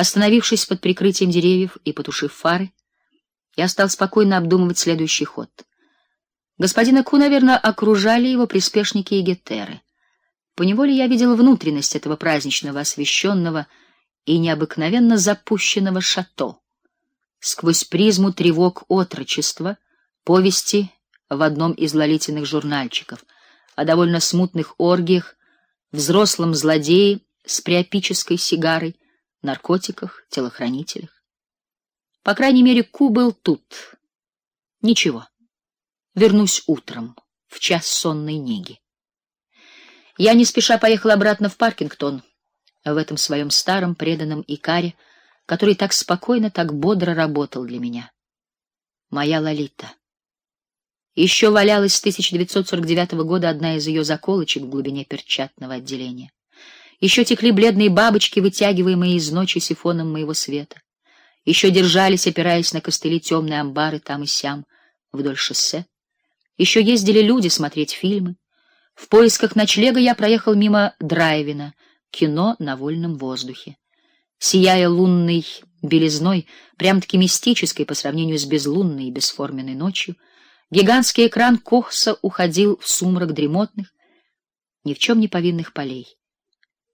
Остановившись под прикрытием деревьев и потушив фары, я стал спокойно обдумывать следующий ход. Господина Ку, наверное, окружали его приспешники и гетеры. Поневоле я видел внутренность этого праздничного освещенного и необыкновенно запущенного шато. Сквозь призму тревог отрочества, повести в одном из лолитиных журнальчиков о довольно смутных оргиях, взрослом злодее с приопической сигарой, наркотиках, телохранителях. По крайней мере, Ку был тут. Ничего. Вернусь утром, в час сонной неги. Я не спеша поехал обратно в Паркингтон, в этом своем старом преданном Икаре, который так спокойно, так бодро работал для меня. Моя Лолита. Еще валялась с 1949 года одна из ее заколочек в глубине перчатного отделения. Еще текли бледные бабочки, вытягиваемые из ночи сифоном моего света. Еще держались, опираясь на костыли темные амбары там и сям вдоль шоссе. Еще ездили люди смотреть фильмы. В поисках ночлега я проехал мимо драйвина, кино на вольном воздухе. Сияя лунной белизной, прям-таки мистической по сравнению с безлунной и бесформенной ночью, гигантский экран косо уходил в сумрак дремотных, ни в чем не повинных полей.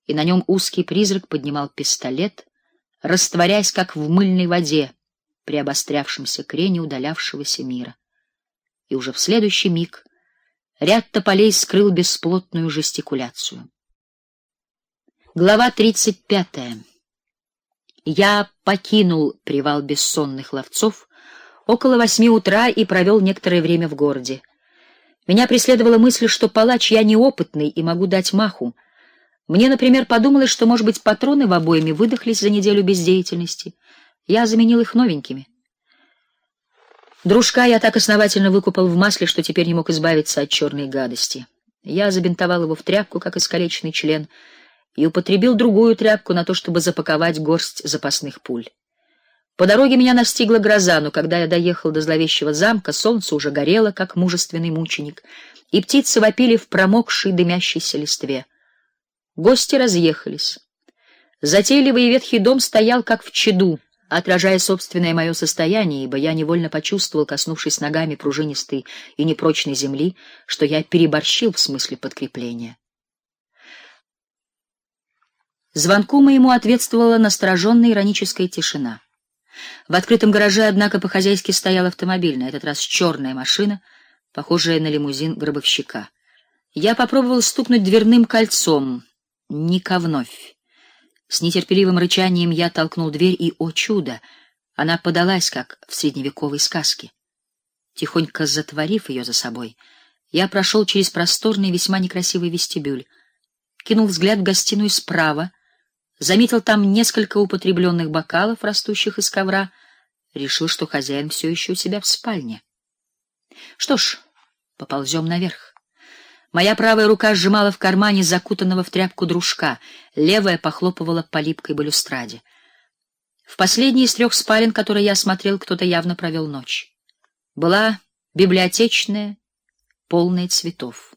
И на нем узкий призрак поднимал пистолет, растворяясь как в мыльной воде при обострявшемся крене удалявшегося мира. И уже в следующий миг Ряд тополей скрыл бесплотную жестикуляцию. Глава тридцать пятая. Я покинул привал бессонных ловцов около восьми утра и провел некоторое время в городе. Меня преследовала мысль, что палач я неопытный и могу дать маху. Мне, например, подумалось, что, может быть, патроны в обойме выдохлись за неделю бездеятельности. Я заменил их новенькими. Дружка я так основательно выкупал в масле, что теперь не мог избавиться от черной гадости. Я забинтовал его в тряпку, как искалеченный член, и употребил другую тряпку на то, чтобы запаковать горсть запасных пуль. По дороге меня настигла гроза, но когда я доехал до зловещего замка, солнце уже горело, как мужественный мученик, и птицы вопили в промокшей дымящейся листве. Гости разъехались. Затейливый ветхий дом стоял как в чаду, отражая собственное мое состояние, ибо я невольно почувствовал, коснувшись ногами пружинистой и непрочной земли, что я переборщил в смысле подкрепления. Звонку моему ответствовала настороженная ироническая тишина. В открытом гараже, однако, по-хозяйски стоял автомобиль, на этот раз черная машина, похожая на лимузин гробовщика. Я попробовал стукнуть дверным кольцом. Ника вновь. С нетерпеливым рычанием я толкнул дверь, и, о чудо, она подалась, как в средневековой сказке. Тихонько затворив ее за собой, я прошел через просторный, весьма некрасивый вестибюль, кинул взгляд в гостиную справа, заметил там несколько употребленных бокалов, растущих из ковра, решил, что хозяин все еще у себя в спальне. Что ж, поползем наверх. Моя правая рука сжимала в кармане закутанного в тряпку дружка, левая похлопывала по липкой балюстраде. В последней из трех спален, которые я осмотрел, кто-то явно провел ночь. Была библиотечная, полная цветов.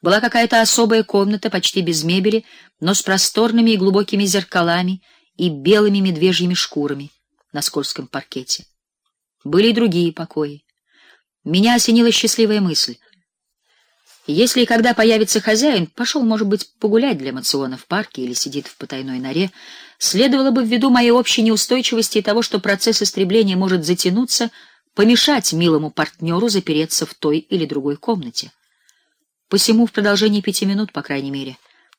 Была какая-то особая комната, почти без мебели, но с просторными и глубокими зеркалами и белыми медвежьими шкурами на скользком паркете. Были и другие покои. Меня осенила счастливая мысль. Если и когда появится хозяин, пошел, может быть, погулять для мациона в парке или сидит в потайной норе, следовало бы ввиду моей общей неустойчивости и того, что процесс истребления может затянуться, помешать милому партнеру запереться в той или другой комнате. Посему в продолжении пяти минут, по крайней мере,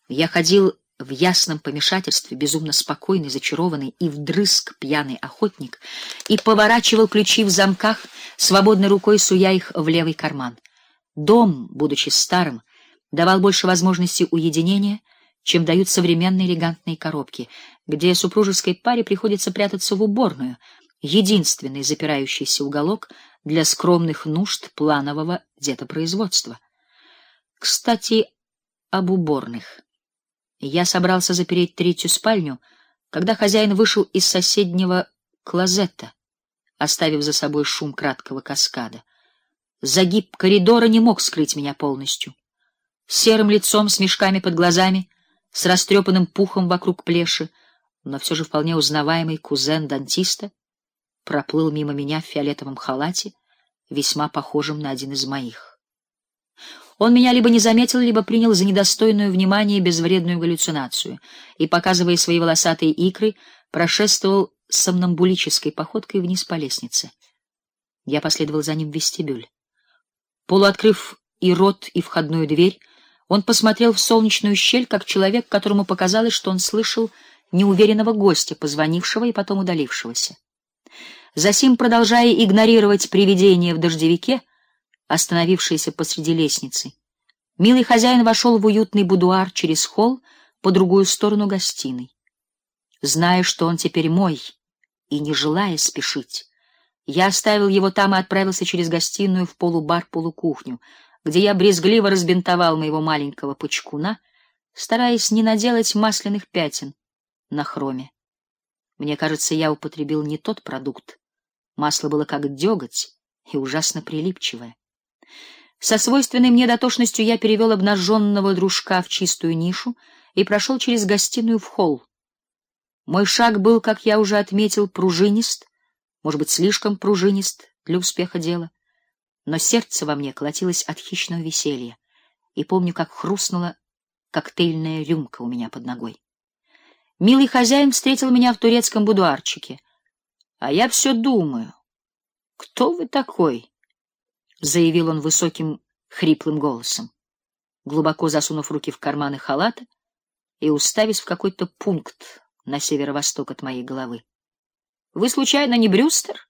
я ходил в ясном помешательстве, безумно спокойный, зачарованный и вдрызг пьяный охотник, и поворачивал ключи в замках, свободной рукой суя их в левый карман. Дом, будучи старым, давал больше возможностей уединения, чем дают современные элегантные коробки, где супружеской паре приходится прятаться в уборную, единственный запирающийся уголок для скромных нужд планового детопроизводства. Кстати, об уборных. Я собрался запереть третью спальню, когда хозяин вышел из соседнего клозета, оставив за собой шум краткого каскада. Загиб коридора не мог скрыть меня полностью. Серым лицом с мешками под глазами, с растрепанным пухом вокруг плеши, но все же вполне узнаваемый кузен дантиста проплыл мимо меня в фиолетовом халате, весьма похожем на один из моих. Он меня либо не заметил, либо принял за недостойную внимания безвредную галлюцинацию и, показывая свои волосатые икры, прошествовал сомнамбулической походкой вниз по лестнице. Я последовал за ним в вестибюль. Полуоткрыв и рот, и входную дверь, он посмотрел в солнечную щель, как человек, которому показалось, что он слышал неуверенного гостя, позвонившего и потом удалившегося. Засим, продолжая игнорировать привидение в дождевике, остановившееся посреди лестницы, милый хозяин вошел в уютный будуар через холл по другую сторону гостиной. Зная, что он теперь мой, и не желая спешить, я оставил его там и отправился через гостиную в полубар-полукухню, где я брезгливо разбинтовал моего маленького пучкуна, стараясь не наделать масляных пятен на хроме. Мне кажется, я употребил не тот продукт. Масло было как деготь и ужасно прилипчивое. Со свойственной мне дотошностью я перевел обнаженного дружка в чистую нишу и прошел через гостиную в холл. Мой шаг был, как я уже отметил, пружинист, может быть, слишком пружинист для успеха дела, но сердце во мне колотилось от хищного веселья, и помню, как хрустнула коктейльная рюмка у меня под ногой. Милый хозяин встретил меня в турецком будуарчике. А я все думаю, кто вы такой? заявил он высоким хриплым голосом, глубоко засунув руки в карманы халата и уставясь в какой-то пункт на северо-восток от моей головы. Вы случайно не Брюстер?